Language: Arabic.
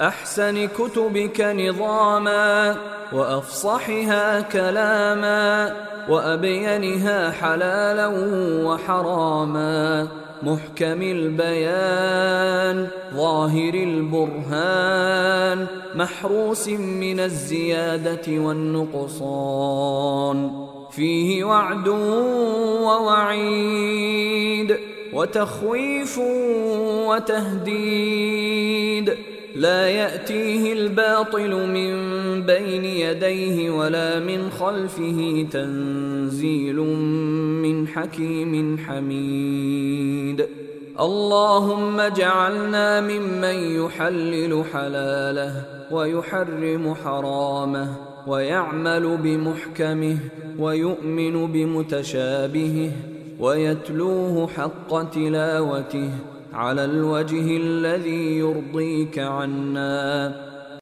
أحسن كتبك نظاما وأفصحها كلاما وأبينها حلالا وحراما. محكم البيان ظاهر البرهان محروس من الزيادة والنقصان. فيه وعد ووعيد وتخويف وتهديد. لا يأتيه الباطل من بين يديه ولا من خلفه تنزيل من حكيم حميد. اللهم اجعلنا ممن يحلل حلاله ويحرم حرامه ويعمل بمحكمه ويؤمن بمتشابهه ويتلوه حق تلاوته على الوجه الذي يرضيك عنا.